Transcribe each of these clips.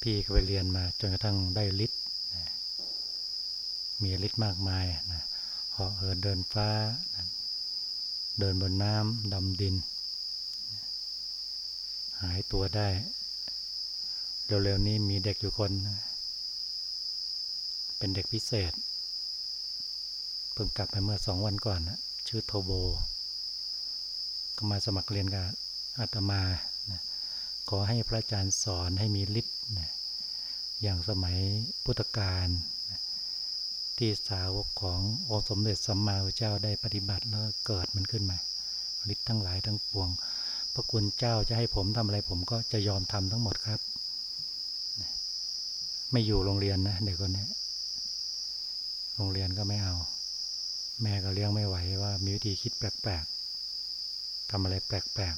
พี่ก็ไปเรียนมาจนกระทั่งได้ฤทธิ์มีฤทธิ์มากมายนะเหาะเหินเดินฟ้า เดินบนน้ำดำดิน หายตัวได้ เร็วๆนี้มีเด็กอยู่คน เป็นเด็กพิเศษ เพิ่งกลับไปเมื่อสองวันก่อนนะชื่อโทโบ ก็มาสมัครเรียนกับอาตมา ขอให้พระอาจารย์สอนให้มีฤทธิ์นะอย่างสมัยพุทธกาลที่สาวกขององค์สมเด็จสัมมาสัมพุทธเจ้าได้ปฏิบัติแล้วเกิดมันขึ้นมาฤทธิ์ทั้งหลายทั้งปวง พระคุณเจ้าจะให้ผมทำอะไรผมก็จะยอมทำทั้งหมดครับ ไม่อยู่โรงเรียนนะเด็กคนนี้โรงเรียนก็ไม่เอา แม่ก็เลี้ยงไม่ไหวว่ามีวิธีคิดแปลกๆทำอะไรแปลก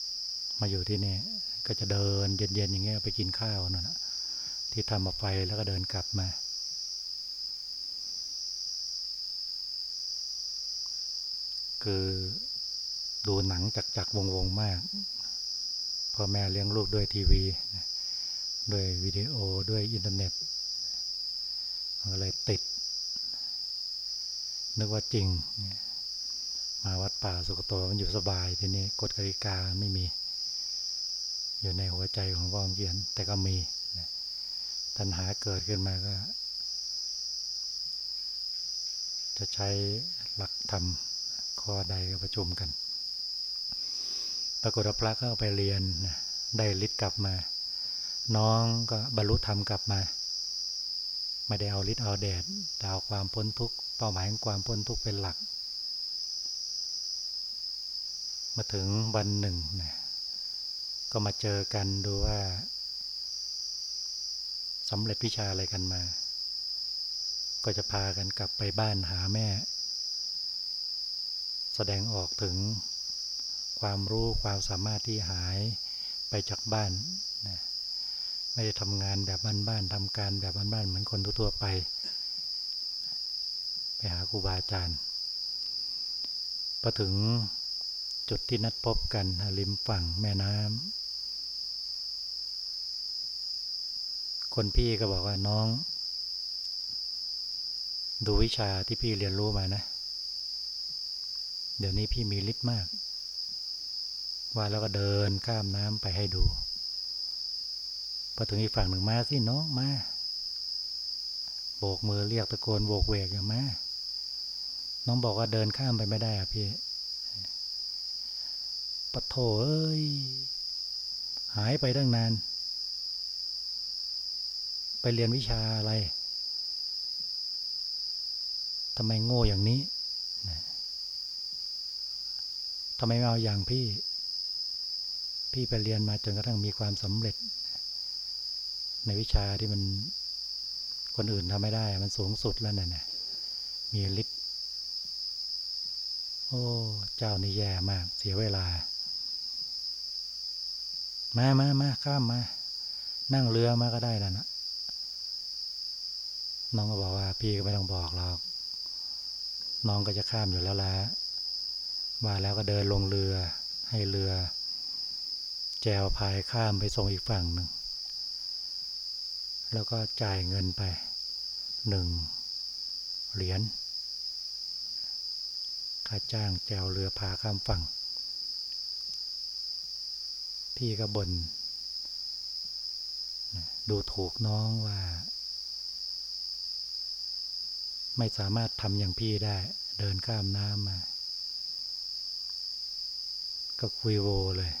ๆ มาอยู่ที่นี่ ก็จะเดินเย็นๆอย่างเงี้ยไปกินข้าวนั่นนะที่ทำมาไฟแล้วก็เดินกลับมา คือดูหนังจักจักวงวงมากพ่อแม่เลี้ยงลูกด้วยทีวี ด้วยวิดีโอด้วยอินเทอร์เน็ตมันก็เลยติด นึกว่าจริง มาวัดป่าสุกโตมันอยู่สบายทีนี้กฎกติกาไม่มี อยู่ในหัวใจของพ่อเขียน แต่ก็มีตัณหาเกิดขึ้นมาก็ จะใช้หลักธรรมข้อใดก็ประชุมกัน ปรากฏพระก็ไปเรียนได้ฤทธิ์กลับมา น้องก็บรรลุธรรมกลับมาไม่ได้เอาฤทธิ์เอาแดดดาวความพ้นทุกข์เป้าหมายของความพ้นทุกข์เป็นหลัก มาถึงวันหนึ่งนะ ก็มาเจอกันดูว่าสำเร็จวิชาอะไรกันมา ก็จะพากันกลับไปบ้านหาแม่ แสดงออกถึงความรู้ความสามารถที่หายไปจากบ้านนะไม่ได้ทำงานแบบบ้านๆทำการแบบบ้านๆเหมือนคนทั่วไป ไปหาครูบาอาจารย์พอถึงจุดที่นัดพบกันริมฝั่งแม่น้ำ คนพี่ก็บอกว่าน้อง ดูวิชาที่พี่เรียนรู้มานะ เดี๋ยวนี้พี่มีฤทธิ์มาก ว่าแล้วก็เดินข้ามน้ำไปให้ดูพอถึงอีกฝั่งหนึ่งมาสิน้องมา โบกมือเรียกตะโกนโบกเวกอย่างมาน้องบอกว่าเดินข้ามไปไม่ได้อะพี่ปะโถเอ้ย หายไปตั้งนาน ไปเรียนวิชาอะไรทำไมโง่อย่างนี้ทำไมไม่เอาอย่างพี่ พี่ไปเรียนมาจนกระทั่งมีความสำเร็จ ในวิชาที่มันคนอื่นทำไม่ได้ มันสูงสุดแล้วเนี่ยมีฤทธิ์โอ้ เจ้านี่แย่มาก เสียเวลา มามามาข้ามมา นั่งเรือมาก็ได้แล้วนะ น้องก็บอกว่าพี่ก็ไม่ต้องบอกหรอก น้องก็จะข้ามอยู่แล้วละว่าแล้วก็เดินลงเรือ ให้เรือ แจวพายข้ามไปส่งอีกฝั่งหนึ่ง แล้วก็จ่ายเงินไปหนึ่งเหรียญค่าจ้างแจวเรือพาข้ามฝั่ง พี่ก็บน่นดูถูกน้องว่า ไม่สามารถทำอย่างพี่ได้ เดินข้ามน้ำมา ก็คุยโวเลย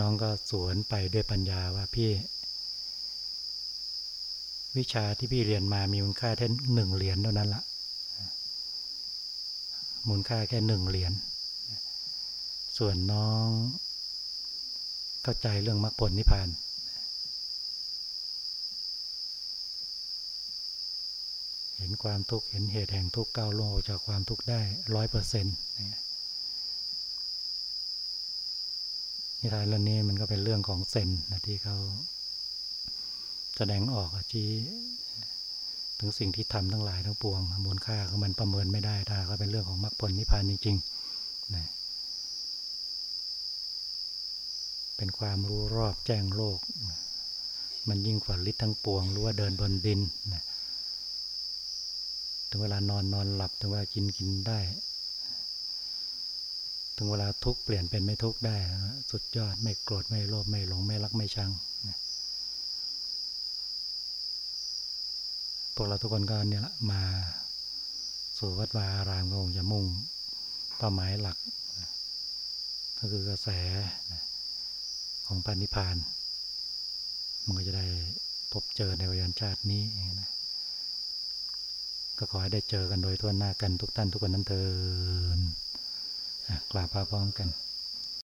น้องก็สวนไปด้วยปัญญาว่าพี่ วิชาที่พี่เรียนมามีมูลค่าแค่หนึ่งเหรียญเท่านั้นละมูลค่าแค่หนึ่งเหรียญส่วนน้อง เข้าใจเรื่องมรรคผลนิพพาน ห็นความทุกข์เห็นเหตุแห่งทุกข์ก้าวล่วงออกจากความทุกข์ได้ร้อยเปอร์เซ็นต์นิทานเรื่องนี้มันก็เป็นเรื่องของเซนนะที่เขาแสดงออกชี้ถึงสิ่งที่ทำทั้งหลายทั้งปวงมูลค่าของมันประเมินไม่ได้ถ้าก็เป็นเรื่องของมรรคผลนิพพานจริงๆนะเป็นความรู้รอบแจ้งโลก มันยิ่งกว่าฤทธิ์ทั้งปวงหรือว่าเดินบนดินนะ ถึงเวลานอนนอนหลับ ถึงเวลากินกินได้ ถึงเวลาทุกเปลี่ยนเป็นไม่ทุกได้ สุดยอดไม่โกรธไม่โลภไม่หลงไม่รักไม่ชังพวกเราทุกคนก็เนี่ยละมาสู่วัดวาอารามก็คงจะมุ่งเป้าหมายหลัก ก็คือกระแสของปานิพาน มันก็จะได้พบเจอในวิญญาณชาตินี้นะ ก็ขอให้ได้เจอกันโดยทั่วหน้ากันทุกท่านทุกคนนั้นเถิดกราบพระพร้อมกัน